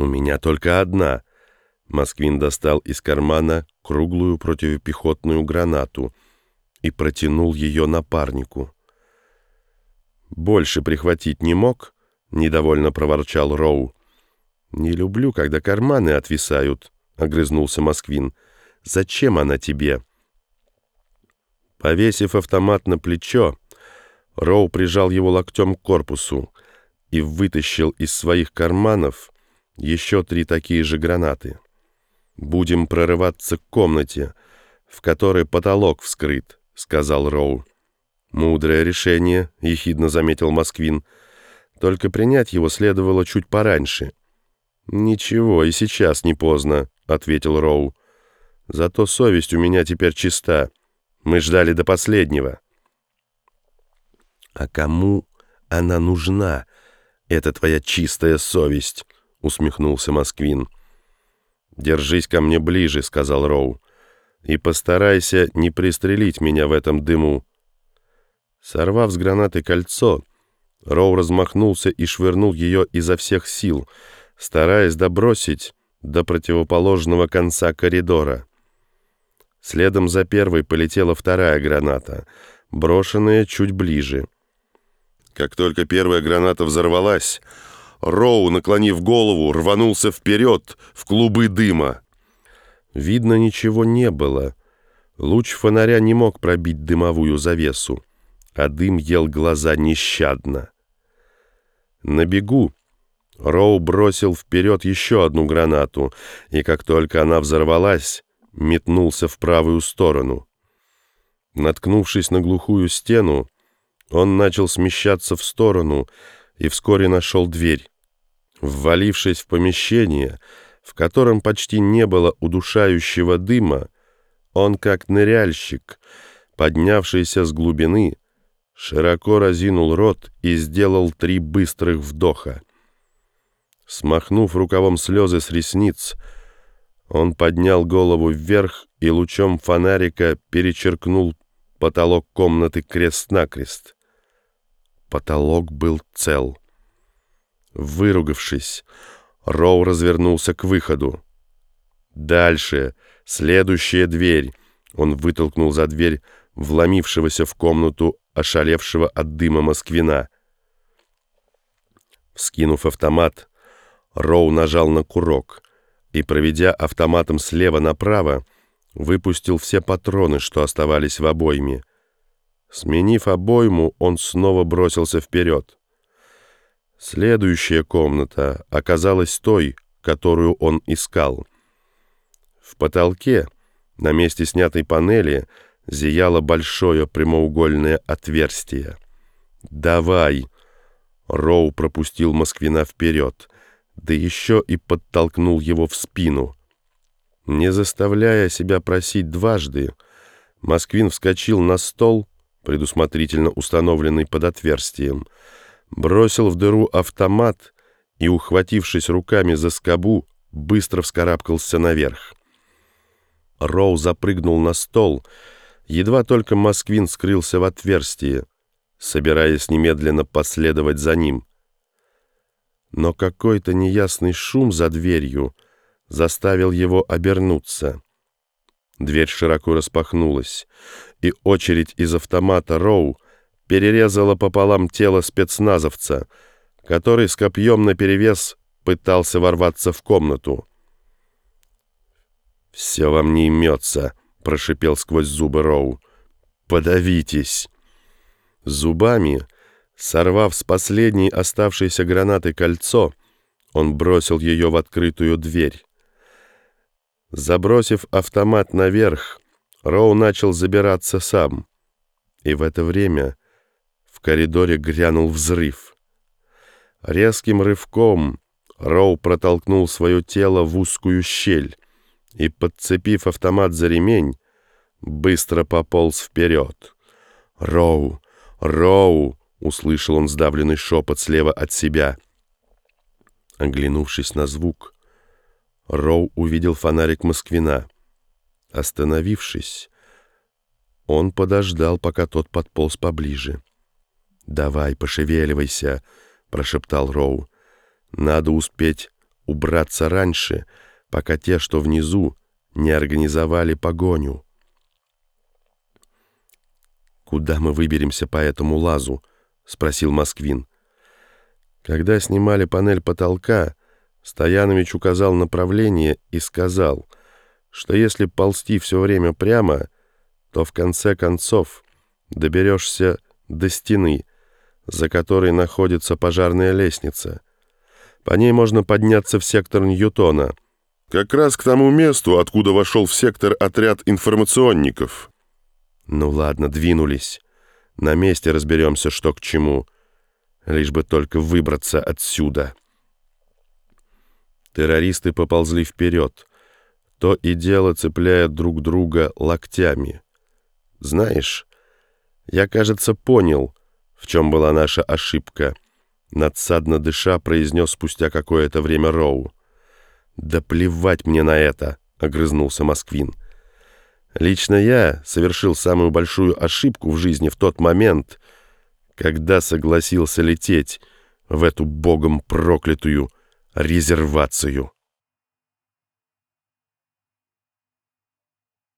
«У меня только одна». Москвин достал из кармана круглую противопехотную гранату и протянул ее напарнику. «Больше прихватить не мог?» — недовольно проворчал Роу. «Не люблю, когда карманы отвисают», — огрызнулся Москвин. «Зачем она тебе?» Повесив автомат на плечо, Роу прижал его локтем к корпусу и вытащил из своих карманов еще три такие же гранаты. «Будем прорываться к комнате, в которой потолок вскрыт», — сказал Роу. «Мудрое решение», — ехидно заметил Москвин. «Только принять его следовало чуть пораньше». «Ничего, и сейчас не поздно», — ответил Роу. «Зато совесть у меня теперь чиста. Мы ждали до последнего». «А кому она нужна, эта твоя чистая совесть?» — усмехнулся Москвин. «Держись ко мне ближе», — сказал Роу, — «и постарайся не пристрелить меня в этом дыму». Сорвав с гранаты кольцо, Роу размахнулся и швырнул ее изо всех сил, стараясь добросить до противоположного конца коридора. Следом за первой полетела вторая граната, брошенная чуть ближе. Как только первая граната взорвалась, Роу, наклонив голову, рванулся вперед в клубы дыма. Видно, ничего не было. Луч фонаря не мог пробить дымовую завесу, а дым ел глаза нещадно. На бегу Роу бросил вперед еще одну гранату, и как только она взорвалась, метнулся в правую сторону. Наткнувшись на глухую стену, он начал смещаться в сторону и вскоре нашел дверь. Ввалившись в помещение, в котором почти не было удушающего дыма, он, как ныряльщик, поднявшийся с глубины, широко разинул рот и сделал три быстрых вдоха. Смахнув рукавом слезы с ресниц, он поднял голову вверх и лучом фонарика перечеркнул потолок комнаты крест-накрест. Потолок был цел. Выругавшись, Роу развернулся к выходу. «Дальше! Следующая дверь!» Он вытолкнул за дверь вломившегося в комнату ошалевшего от дыма москвина. Скинув автомат, Роу нажал на курок и, проведя автоматом слева направо, выпустил все патроны, что оставались в обойме. Сменив обойму, он снова бросился вперед. Следующая комната оказалась той, которую он искал. В потолке, на месте снятой панели, зияло большое прямоугольное отверстие. «Давай!» Роу пропустил Москвина вперед, да еще и подтолкнул его в спину. Не заставляя себя просить дважды, Москвин вскочил на стол, предусмотрительно установленный под отверстием, бросил в дыру автомат и, ухватившись руками за скобу, быстро вскарабкался наверх. Роу запрыгнул на стол, едва только Москвин скрылся в отверстии, собираясь немедленно последовать за ним. Но какой-то неясный шум за дверью заставил его обернуться. Дверь широко распахнулась, и очередь из автомата Роу — перерезала пополам тело спецназовца, который с копьем наперевес пытался ворваться в комнату. «Все вам не имется», — прошипел сквозь зубы Роу. «Подавитесь!» Зубами, сорвав с последней оставшейся гранаты кольцо, он бросил ее в открытую дверь. Забросив автомат наверх, Роу начал забираться сам. И в это время в коридоре грянул взрыв. Резким рывком Роу протолкнул свое тело в узкую щель и, подцепив автомат за ремень, быстро пополз вперед. «Роу! Роу!» — услышал он сдавленный шепот слева от себя. Оглянувшись на звук, Роу увидел фонарик Москвина. Остановившись, он подождал, пока тот подполз поближе. «Давай, пошевеливайся», — прошептал Роу. «Надо успеть убраться раньше, пока те, что внизу, не организовали погоню. «Куда мы выберемся по этому лазу?» — спросил Москвин. Когда снимали панель потолка, Стоянович указал направление и сказал, что если ползти все время прямо, то в конце концов доберешься до стены, за которой находится пожарная лестница. По ней можно подняться в сектор Ньютона. Как раз к тому месту, откуда вошел в сектор отряд информационников. Ну ладно, двинулись. На месте разберемся, что к чему. Лишь бы только выбраться отсюда. Террористы поползли вперед, то и дело цепляя друг друга локтями. Знаешь, я, кажется, понял, в чем была наша ошибка. Надсадно дыша произнес спустя какое-то время Роу. «Да плевать мне на это!» — огрызнулся Москвин. «Лично я совершил самую большую ошибку в жизни в тот момент, когда согласился лететь в эту богом проклятую резервацию».